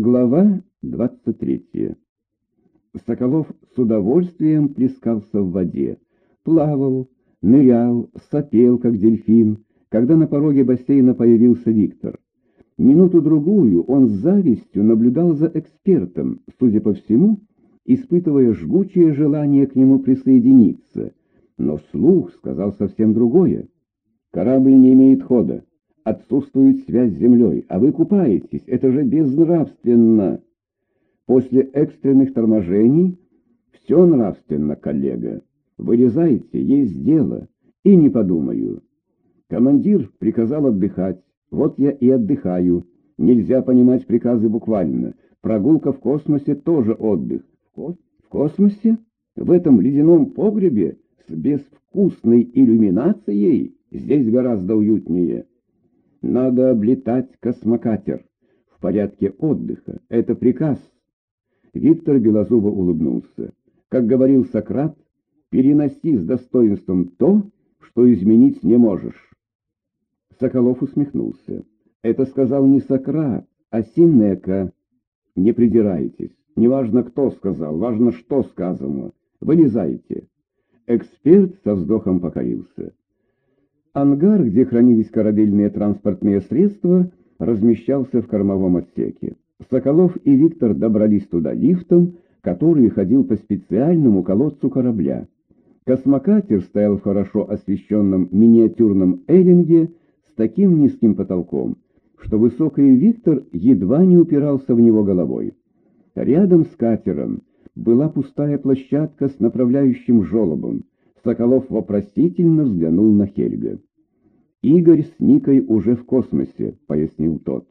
Глава 23. Соколов с удовольствием плескался в воде, плавал, нырял, сопел, как дельфин, когда на пороге бассейна появился Виктор. Минуту-другую он с завистью наблюдал за экспертом, судя по всему, испытывая жгучее желание к нему присоединиться, но слух сказал совсем другое. «Корабль не имеет хода отсутствует связь с землей, а вы купаетесь, это же безнравственно. После экстренных торможений все нравственно, коллега. Вылезайте, есть дело, и не подумаю. Командир приказал отдыхать, вот я и отдыхаю. Нельзя понимать приказы буквально. Прогулка в космосе тоже отдых. В, космосе? В этом ледяном погребе с безвкусной иллюминацией здесь гораздо уютнее. Надо облетать космокатер. В порядке отдыха. Это приказ. Виктор Белозубо улыбнулся. Как говорил Сократ, переноси с достоинством то, что изменить не можешь. Соколов усмехнулся. Это сказал не Сократ, а Синека. Не придирайтесь. Неважно, кто сказал, важно, что сказано. Вылезайте. Эксперт со вздохом покорился. Ангар, где хранились корабельные транспортные средства, размещался в кормовом отсеке. Соколов и Виктор добрались туда лифтом, который ходил по специальному колодцу корабля. Космокатер стоял в хорошо освещенном миниатюрном эллинге с таким низким потолком, что высокий Виктор едва не упирался в него головой. Рядом с катером была пустая площадка с направляющим жолобом. Соколов вопросительно взглянул на Хельга. «Игорь с Никой уже в космосе», — пояснил тот.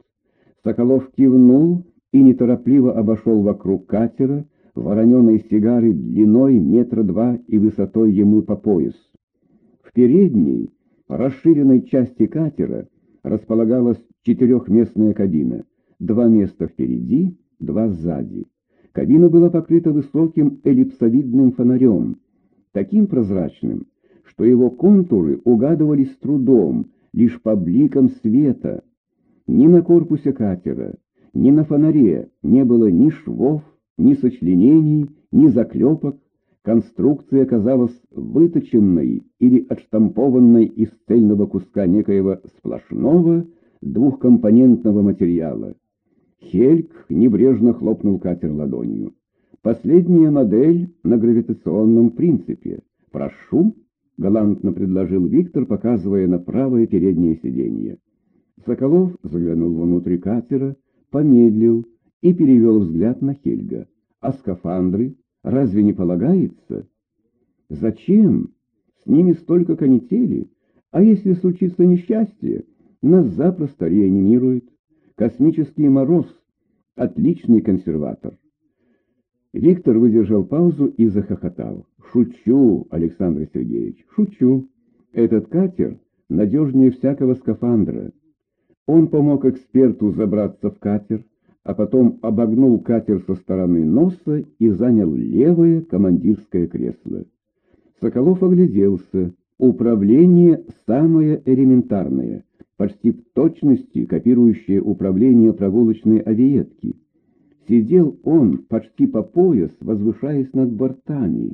Соколов кивнул и неторопливо обошел вокруг катера, вороненой сигары длиной метра два и высотой ему по пояс. В передней, расширенной части катера, располагалась четырехместная кабина, два места впереди, два сзади. Кабина была покрыта высоким эллипсовидным фонарем, таким прозрачным, что его контуры угадывались с трудом, лишь по бликам света. Ни на корпусе катера, ни на фонаре не было ни швов, ни сочленений, ни заклепок. Конструкция казалась выточенной или отштампованной из цельного куска некоего сплошного двухкомпонентного материала. Хельк небрежно хлопнул катер ладонью. Последняя модель на гравитационном принципе. Прошу. — галантно предложил Виктор, показывая на правое переднее сиденье. Соколов заглянул внутрь катера, помедлил и перевел взгляд на Хельга. «А скафандры? Разве не полагается?» «Зачем? С ними столько канители. А если случится несчастье, нас запросто реанимируют. Космический мороз — отличный консерватор». Виктор выдержал паузу и захохотал. «Шучу, Александр Сергеевич, шучу. Этот катер надежнее всякого скафандра». Он помог эксперту забраться в катер, а потом обогнул катер со стороны носа и занял левое командирское кресло. Соколов огляделся. Управление самое элементарное, почти в точности копирующее управление прогулочной авиетки. Сидел он почти по пояс, возвышаясь над бортами.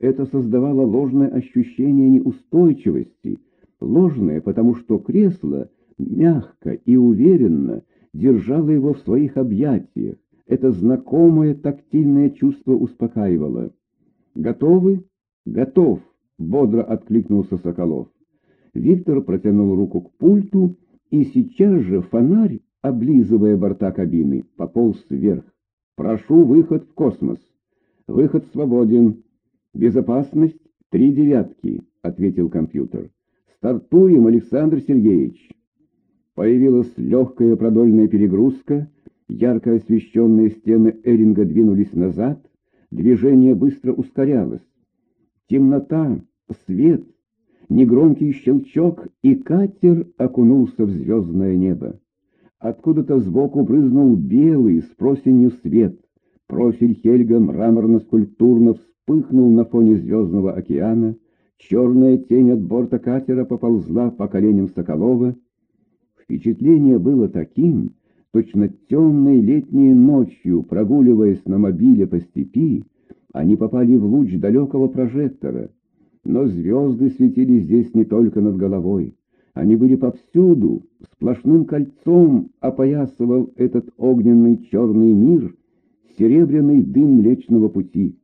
Это создавало ложное ощущение неустойчивости, ложное, потому что кресло мягко и уверенно держало его в своих объятиях. Это знакомое тактильное чувство успокаивало. «Готовы?» «Готов!» — бодро откликнулся Соколов. Виктор протянул руку к пульту, и сейчас же фонарь, облизывая борта кабины, пополз вверх. «Прошу выход в космос. Выход свободен. «Безопасность — три девятки», — ответил компьютер. «Стартуем, Александр Сергеевич». Появилась легкая продольная перегрузка, ярко освещенные стены Эринга двинулись назад, движение быстро ускорялось. Темнота, свет, негромкий щелчок, и катер окунулся в звездное небо. Откуда-то сбоку брызнул белый с просенью свет. Профиль Хельга мраморно-скульптурно вспыхнул на фоне звездного океана, черная тень от борта катера поползла по коленям Соколова. Впечатление было таким, точно темной летней ночью, прогуливаясь на мобиле по степи, они попали в луч далекого прожектора. Но звезды светили здесь не только над головой. Они были повсюду, сплошным кольцом опоясывал этот огненный черный мир, серебряный дым Млечного Пути.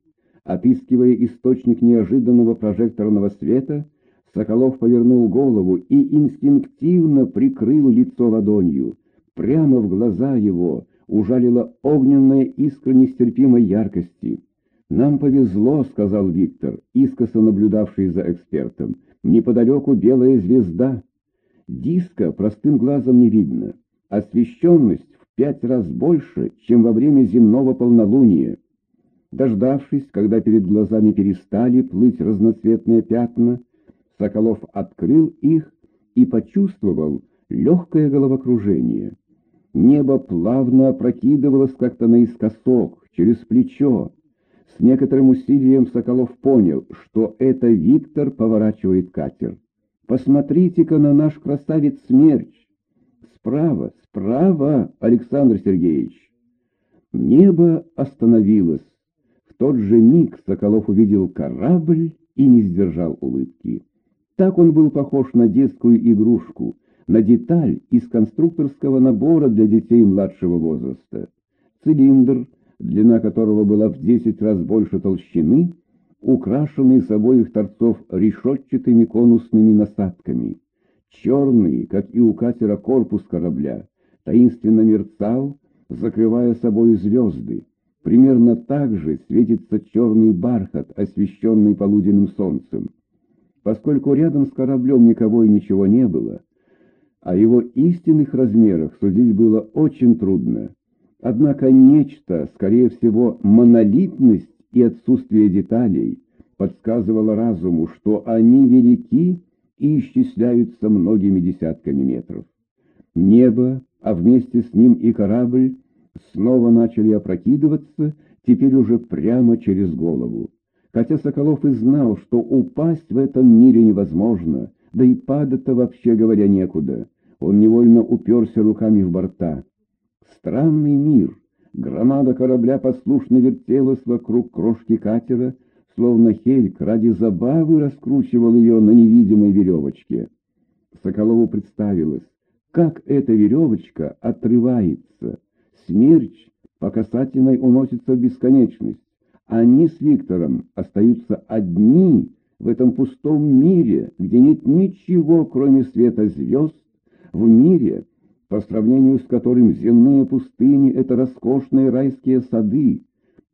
Отыскивая источник неожиданного прожекторного света, Соколов повернул голову и инстинктивно прикрыл лицо ладонью. Прямо в глаза его ужалила огненная искра нестерпимой яркости. «Нам повезло», — сказал Виктор, искоса наблюдавший за экспертом. «Неподалеку белая звезда». Диска простым глазом не видно. Освещенность в пять раз больше, чем во время земного полнолуния. Дождавшись, когда перед глазами перестали плыть разноцветные пятна, Соколов открыл их и почувствовал легкое головокружение. Небо плавно опрокидывалось как-то наискосок, через плечо. С некоторым усилием Соколов понял, что это Виктор поворачивает катер. «Посмотрите-ка на наш красавец-смерч!» «Справа, справа, Александр Сергеевич!» Небо остановилось. В тот же миг Соколов увидел корабль и не сдержал улыбки. Так он был похож на детскую игрушку, на деталь из конструкторского набора для детей младшего возраста. Цилиндр, длина которого была в 10 раз больше толщины, украшенный с обоих торцов решетчатыми конусными насадками. Черный, как и у катера корпус корабля, таинственно мерцал, закрывая собой звезды. Примерно так же светится черный бархат, освещенный полуденным солнцем. Поскольку рядом с кораблем никого и ничего не было, о его истинных размерах судить было очень трудно. Однако нечто, скорее всего, монолитность и отсутствие деталей, подсказывало разуму, что они велики и исчисляются многими десятками метров. Небо, а вместе с ним и корабль, снова начали опрокидываться, теперь уже прямо через голову. Хотя Соколов и знал, что упасть в этом мире невозможно, да и падать-то вообще говоря некуда, он невольно уперся руками в борта. Странный мир. Громада корабля послушно вертелась вокруг крошки катера, словно Хельк ради забавы раскручивал ее на невидимой веревочке. Соколову представилось, как эта веревочка отрывается. Смерч по касательной уносится в бесконечность. Они с Виктором остаются одни в этом пустом мире, где нет ничего, кроме света звезд, в мире, по сравнению с которым земные пустыни — это роскошные райские сады,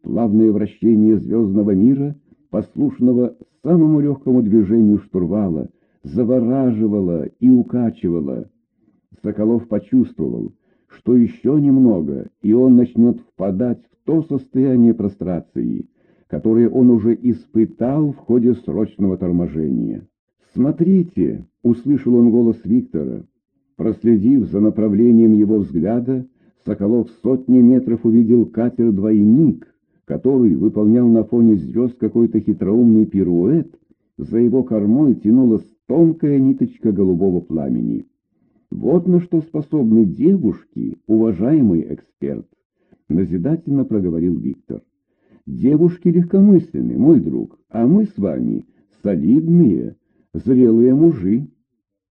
плавное вращение звездного мира, послушного самому легкому движению штурвала, завораживало и укачивало. Соколов почувствовал, что еще немного, и он начнет впадать в то состояние прострации, которое он уже испытал в ходе срочного торможения. «Смотрите!» — услышал он голос Виктора. Проследив за направлением его взгляда, Соколов сотни метров увидел катер-двойник, который выполнял на фоне звезд какой-то хитроумный пируэт, за его кормой тянулась тонкая ниточка голубого пламени. Вот на что способны девушки, уважаемый эксперт, назидательно проговорил Виктор. Девушки легкомысленны, мой друг, а мы с вами солидные, зрелые мужи.